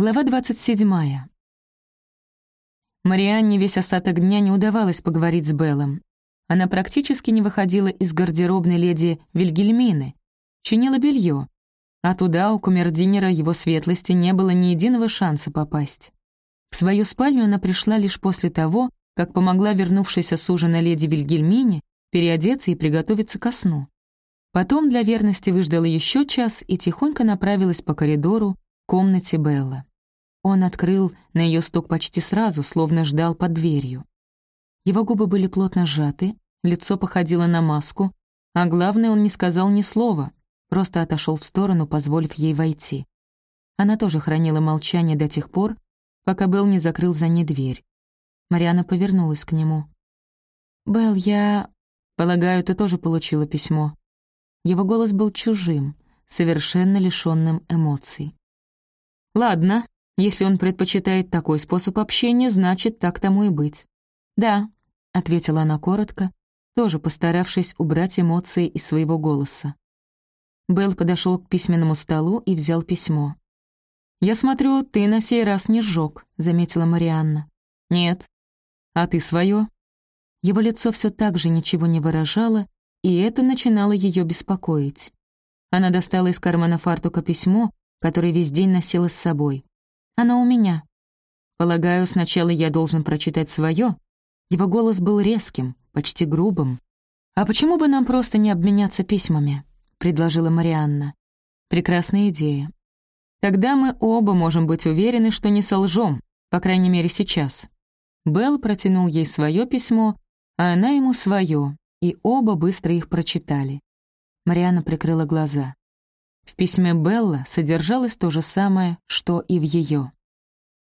Глава 27. Марианне весь остаток дня не удавалось поговорить с Беллом. Она практически не выходила из гардеробной леди Вильгельмины, чинила белье, а туда у камердинера его светлости не было ни единого шанса попасть. В свою спальню она пришла лишь после того, как помогла вернувшейся с ужина леди Вильгельмине переодеться и приготовиться ко сну. Потом для верности выждала еще час и тихонько направилась по коридору к комнате Белла. Он открыл на ее стук почти сразу, словно ждал под дверью. Его губы были плотно сжаты, лицо походило на маску, а главное, он не сказал ни слова, просто отошел в сторону, позволив ей войти. Она тоже хранила молчание до тех пор, пока Белл не закрыл за ней дверь. Мариана повернулась к нему. «Белл, я... Полагаю, ты тоже получила письмо». Его голос был чужим, совершенно лишённым эмоций. «Ладно, если он предпочитает такой способ общения, значит, так тому и быть». «Да», — ответила она коротко, тоже постаравшись убрать эмоции из своего голоса. Белл подошел к письменному столу и взял письмо. «Я смотрю, ты на сей раз не сжег», — заметила Марианна. «Нет». «А ты свое? Его лицо все так же ничего не выражало, и это начинало ее беспокоить. Она достала из кармана фартука письмо, которое весь день носила с собой. Оно у меня. Полагаю, сначала я должен прочитать свое. Его голос был резким, почти грубым. «А почему бы нам просто не обменяться письмами?» — предложила Марианна. «Прекрасная идея. Тогда мы оба можем быть уверены, что не солжем, по крайней мере, сейчас». Белл протянул ей свое письмо, а она ему свое, и оба быстро их прочитали. Марианна прикрыла глаза. В письме Белла содержалось то же самое, что и в ее.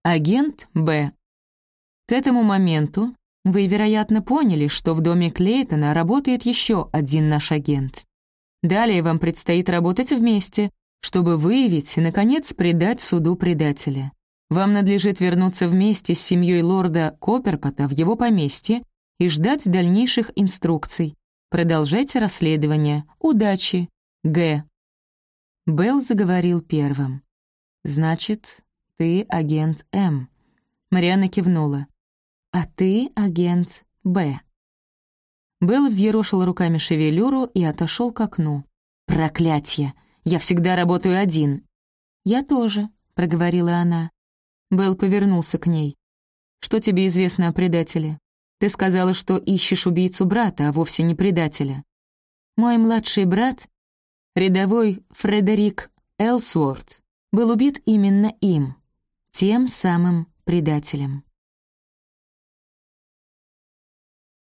Агент Б. К этому моменту вы, вероятно, поняли, что в доме Клейтона работает еще один наш агент. Далее вам предстоит работать вместе, чтобы выявить и, наконец, предать суду предателя. Вам надлежит вернуться вместе с семьей лорда Копперпота в его поместье и ждать дальнейших инструкций. Продолжайте расследование. Удачи. Г. Белл заговорил первым. «Значит, ты агент М». Марианна кивнула. «А ты агент Б». Белл взъерошил руками шевелюру и отошел к окну. «Проклятье! Я всегда работаю один». «Я тоже», — проговорила она. Белл повернулся к ней. «Что тебе известно о предателе? Ты сказала, что ищешь убийцу брата, а вовсе не предателя. Мой младший брат Рядовой Фредерик Элсуорт был убит именно им, тем самым предателем.